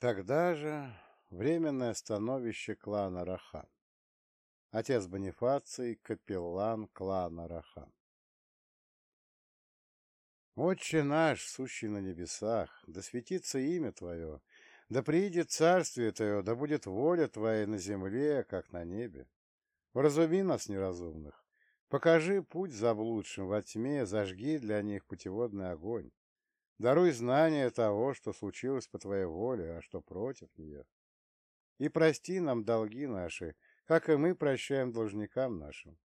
Тогда же временное становище клана Рахан. Отец Бонифаций, капеллан клана Рахан. Отче наш, сущий на небесах, да светится имя Твое, да приидет царствие Твое, да будет воля Твоя на земле, как на небе. Вразуми нас, неразумных, покажи путь заблудшим во тьме, зажги для них путеводный огонь. Даруй знание того, что случилось по Твоей воле, а что против нее. И прости нам долги наши, как и мы прощаем должникам нашим.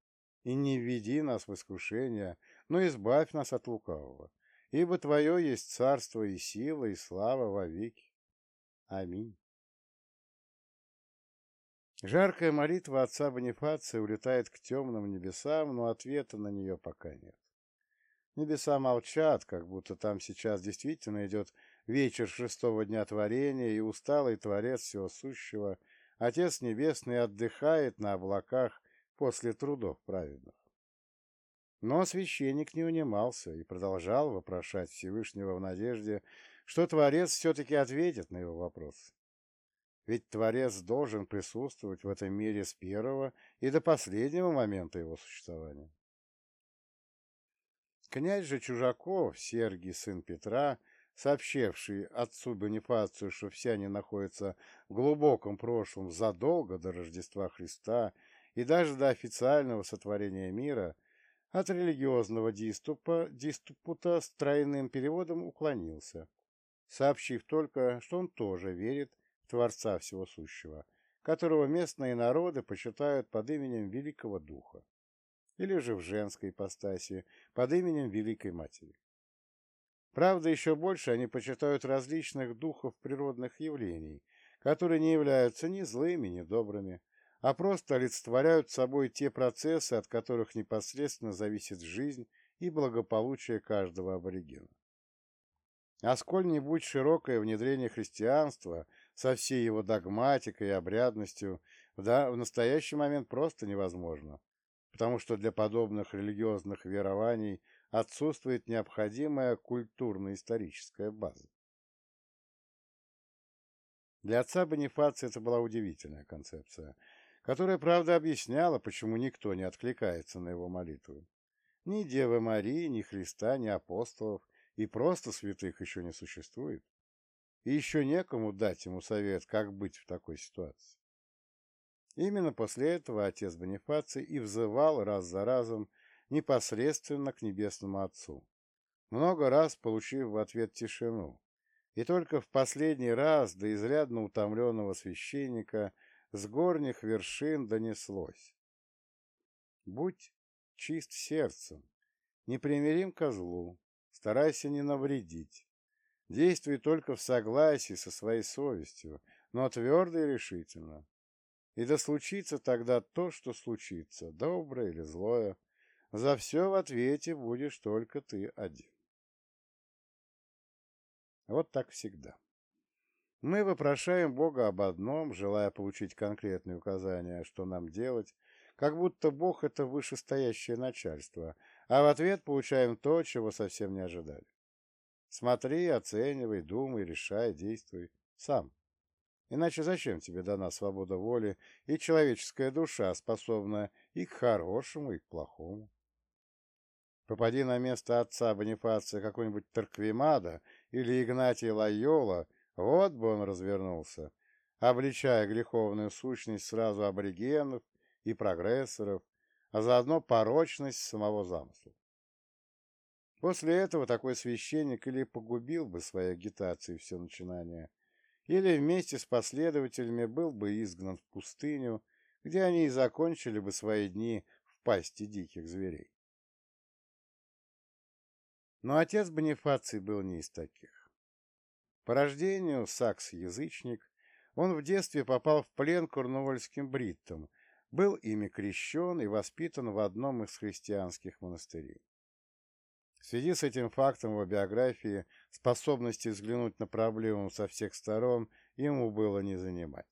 И не введи нас в искушение, но избавь нас от лукавого, ибо Твое есть царство и сила, и слава во веки. Аминь. Жаркая молитва отца Бонифация улетает к темным небесам, но ответа на нее пока нет. Небеса молчат, как будто там сейчас действительно идет вечер шестого дня творения, и усталый Творец Всего Сущего, Отец Небесный, отдыхает на облаках после трудов праведных. Но священник не унимался и продолжал вопрошать Всевышнего в надежде, что Творец все-таки ответит на его вопрос. Ведь Творец должен присутствовать в этом мире с первого и до последнего момента его существования. Князь же Чужаков, Сергий, сын Петра, сообщивший отцу Бонифацию, что все они находятся в глубоком прошлом задолго до Рождества Христа и даже до официального сотворения мира, от религиозного диступа, диступута с тройным переводом уклонился, сообщив только, что он тоже верит в Творца Всего Сущего, которого местные народы почитают под именем Великого Духа, или же в женской ипостаси под именем Великой Матери. Правда, еще больше они почитают различных духов природных явлений, которые не являются ни злыми, ни добрыми, а просто олицетворяют собой те процессы, от которых непосредственно зависит жизнь и благополучие каждого аборигена. А сколь-нибудь широкое внедрение христианства со всей его догматикой и обрядностью да, в настоящий момент просто невозможно, потому что для подобных религиозных верований отсутствует необходимая культурно-историческая база. Для отца Бонифация это была удивительная концепция, которая, правда, объясняла, почему никто не откликается на его молитву. Ни Девы Марии, ни Христа, ни апостолов и просто святых еще не существует. И еще некому дать ему совет, как быть в такой ситуации. Именно после этого отец Бонифаций и взывал раз за разом непосредственно к Небесному Отцу, много раз получив в ответ тишину, и только в последний раз до изрядно утомленного священника с горних вершин донеслось. Будь чист сердцем, непримирим ко злу, старайся не навредить. Действуй только в согласии со своей совестью, но твердо и решительно. И да случится тогда то, что случится, доброе или злое. За все в ответе будешь только ты один. Вот так всегда. Мы вопрошаем Бога об одном, желая получить конкретные указания, что нам делать, как будто Бог — это вышестоящее начальство, а в ответ получаем то, чего совсем не ожидали. Смотри, оценивай, думай, решай, действуй сам. Иначе зачем тебе дана свобода воли и человеческая душа, способная и к хорошему, и к плохому? Попади на место отца Бонифация какой-нибудь Тарквимада или Игнатий Лайола, вот бы он развернулся, обличая греховную сущность сразу аборигенов и прогрессоров, а заодно порочность самого замысла. После этого такой священник или погубил бы своей агитацией все начинание, или вместе с последователями был бы изгнан в пустыню, где они и закончили бы свои дни в пасти диких зверей. Но отец Бонифаций был не из таких. По рождению сакс-язычник, он в детстве попал в плен корнуольским бриттам, был ими крещен и воспитан в одном из христианских монастырей. В связи с этим фактом в биографии способности взглянуть на проблему со всех сторон ему было не занимать.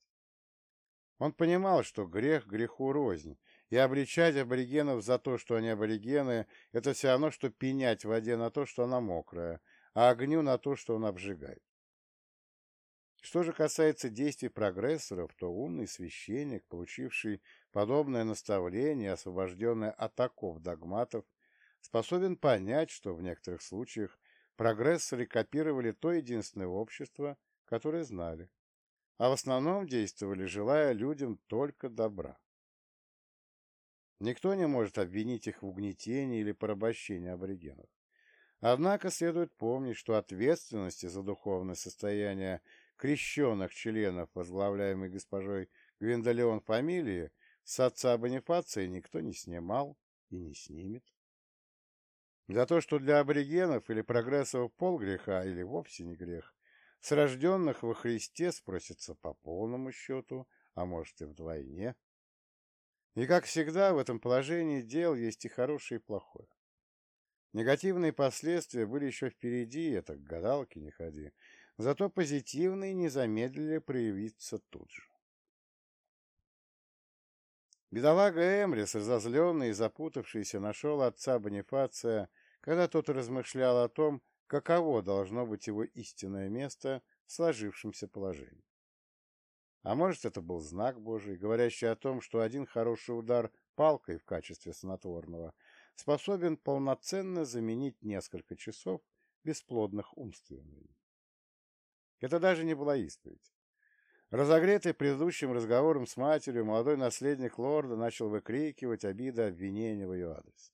Он понимал, что грех греху рознь, и обличать аборигенов за то, что они аборигены, это все равно, что пенять воде на то, что она мокрая, а огню на то, что он обжигает. Что же касается действий прогрессоров, то умный священник, получивший подобное наставление, освобожденный от оков догматов, способен понять, что в некоторых случаях прогрессоры копировали то единственное общество, которое знали, а в основном действовали, желая людям только добра. Никто не может обвинить их в угнетении или порабощении аборигенов. Однако следует помнить, что ответственности за духовное состояние крещенных членов, возглавляемой госпожой Гвиндолеон фамилии, с отца Бонифация никто не снимал и не снимет. За то, что для аборигенов или прогрессов пол греха или вовсе не грех, с рожденных во Христе спросится по полному счету, а может и вдвойне. И, как всегда, в этом положении дел есть и хорошее, и плохое. Негативные последствия были еще впереди, это к гадалке не ходи, зато позитивные не замедлили проявиться тут же. Бедолага Эмрис, разозленный и запутавшийся, нашел отца Бонифация, когда тот размышлял о том, каково должно быть его истинное место в сложившемся положении. А может, это был знак Божий, говорящий о том, что один хороший удар палкой в качестве снотворного способен полноценно заменить несколько часов бесплодных умствований. Это даже не была исповедь. Разогретый предыдущим разговором с матерью, молодой наследник лорда начал выкрикивать обиды обвинения в ее адрес.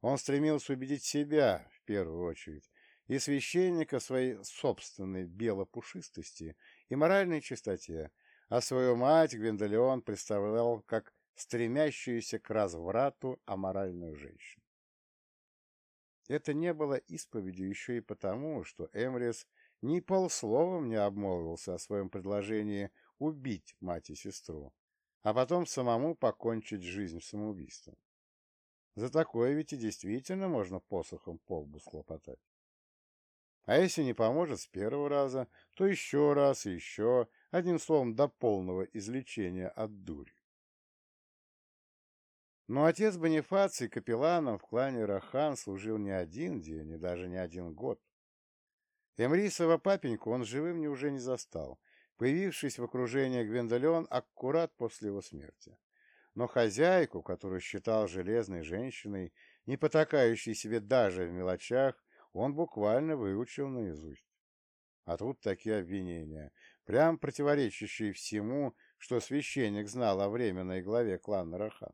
Он стремился убедить себя, в первую очередь, и священника своей собственной белопушистости и моральной чистоте, а свою мать Гвиндолеон представлял как стремящуюся к разврату аморальную женщину. Это не было исповедью еще и потому, что Эмрис ни полсловом не обмолвился о своем предложении убить мать и сестру, а потом самому покончить жизнь самоубийством. За такое ведь и действительно можно посохом по лбу схлопотать. А если не поможет с первого раза, то еще раз и еще, одним словом, до полного излечения от дури. Но отец Бонифаций капелланом в клане Рахан служил не один день и даже не один год. Эмрисова папеньку он живым не уже не застал, появившись в окружении Гвендолеон аккурат после его смерти. Но хозяйку, которую считал железной женщиной, не потакающей себе даже в мелочах, он буквально выучил наизусть. А тут такие обвинения, прям противоречащие всему, что священник знал о временной главе клана Рахан.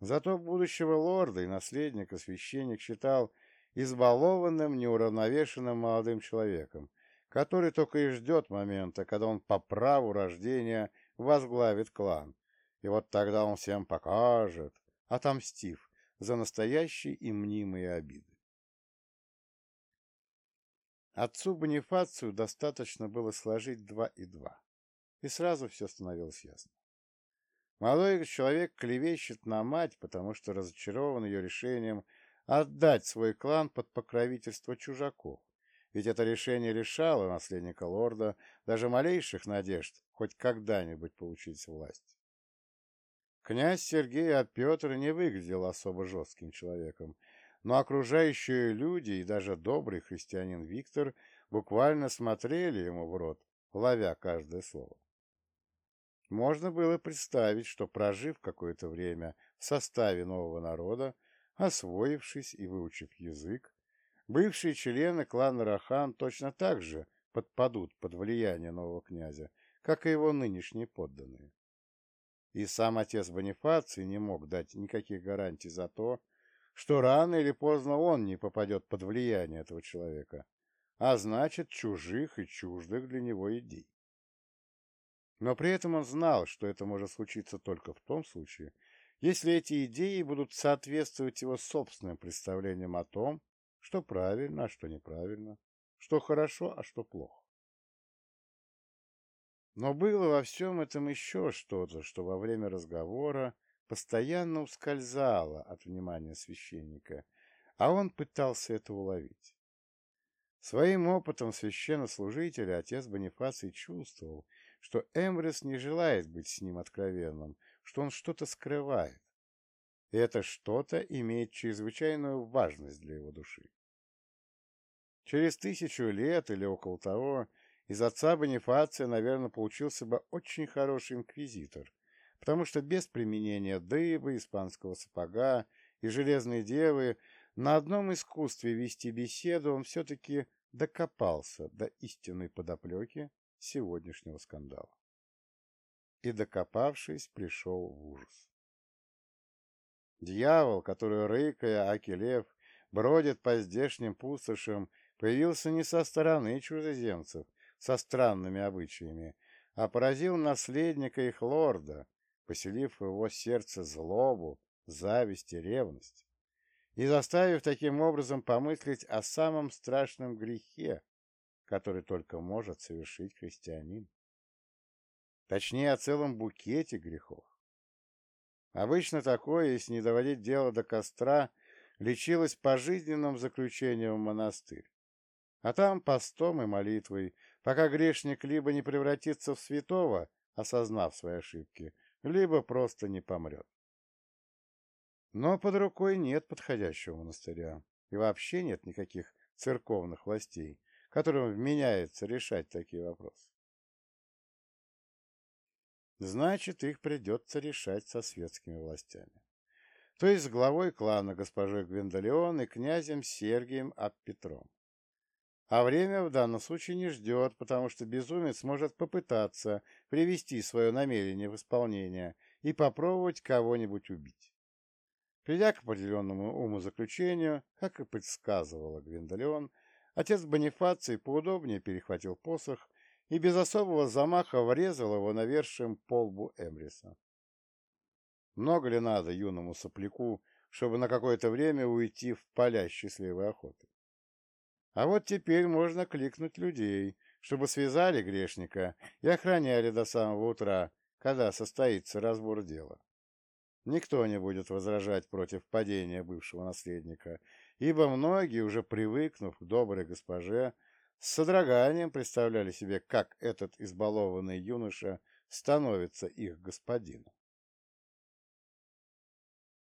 Зато будущего лорда и наследника священник считал избалованным, неуравновешенным молодым человеком, который только и ждет момента, когда он по праву рождения возглавит клан. И вот тогда он всем покажет, отомстив за настоящие и мнимые обиды. Отцу Бонифацию достаточно было сложить два и два, и сразу все становилось ясно. Молодой человек клевещет на мать, потому что разочарован ее решением отдать свой клан под покровительство чужаков, ведь это решение лишало наследника лорда даже малейших надежд хоть когда-нибудь получить власть. Князь Сергей от Петра не выглядел особо жестким человеком, но окружающие люди и даже добрый христианин Виктор буквально смотрели ему в рот, ловя каждое слово. Можно было представить, что, прожив какое-то время в составе нового народа, Освоившись и выучив язык, бывшие члены клана Рахан точно так же подпадут под влияние нового князя, как и его нынешние подданные. И сам отец Бонифаций не мог дать никаких гарантий за то, что рано или поздно он не попадет под влияние этого человека, а значит, чужих и чуждых для него идей. Но при этом он знал, что это может случиться только в том случае, если эти идеи будут соответствовать его собственным представлениям о том, что правильно, а что неправильно, что хорошо, а что плохо. Но было во всем этом еще что-то, что во время разговора постоянно ускользало от внимания священника, а он пытался это уловить. Своим опытом священнослужителя отец Бонифаций чувствовал, что Эмбрис не желает быть с ним откровенным, что он что-то скрывает. И это что-то имеет чрезвычайную важность для его души. Через тысячу лет или около того из отца Бонифация, наверное, получился бы очень хороший инквизитор, потому что без применения дыбы, испанского сапога и железной девы на одном искусстве вести беседу он все-таки докопался до истинной подоплеки сегодняшнего скандала. И, докопавшись, пришел в ужас. Дьявол, который, рыкая, аки лев, бродит по здешним пустошам, появился не со стороны чужеземцев, со странными обычаями, а поразил наследника их лорда, поселив в его сердце злобу, зависть и ревность, и заставив таким образом помыслить о самом страшном грехе, который только может совершить христианин. Точнее, о целом букете грехов. Обычно такое, если не доводить дело до костра, лечилось пожизненным заключением в монастырь. А там постом и молитвой, пока грешник либо не превратится в святого, осознав свои ошибки, либо просто не помрет. Но под рукой нет подходящего монастыря, и вообще нет никаких церковных властей, которым вменяется решать такие вопросы. Значит, их придется решать со светскими властями. То есть с главой клана госпожой Гвиндолеон и князем Сергием Аппетром. А время в данном случае не ждет, потому что безумец может попытаться привести свое намерение в исполнение и попробовать кого-нибудь убить. Придя к определенному умозаключению, как и предсказывала Гвиндолеон, отец Бонифаций поудобнее перехватил посох и без особого замаха врезал его навершием полбу Эмриса. Много ли надо юному сопляку, чтобы на какое-то время уйти в поля счастливой охоты? А вот теперь можно кликнуть людей, чтобы связали грешника и охраняли до самого утра, когда состоится разбор дела. Никто не будет возражать против падения бывшего наследника, ибо многие, уже привыкнув к доброй госпоже, с содроганием представляли себе, как этот избалованный юноша становится их господином.